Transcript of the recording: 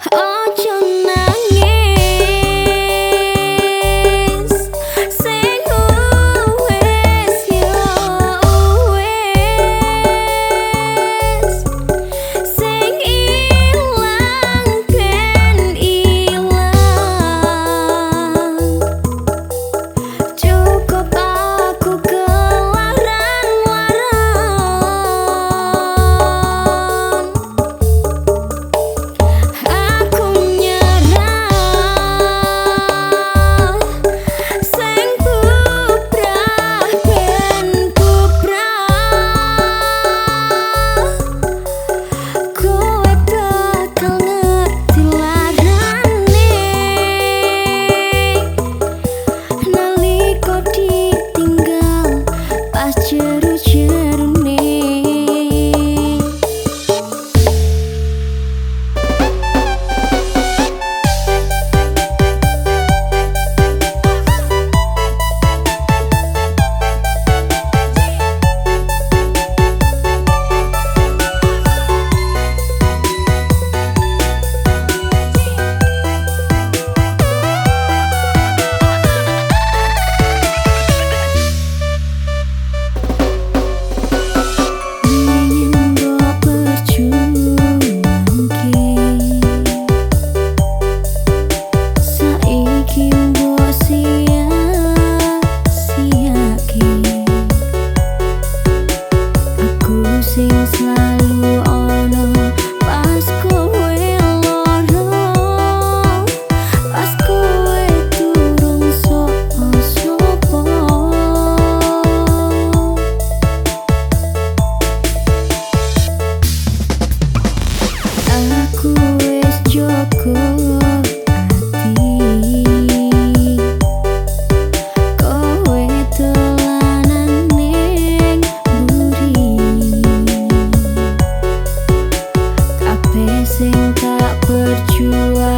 Aren't you tak berjuang.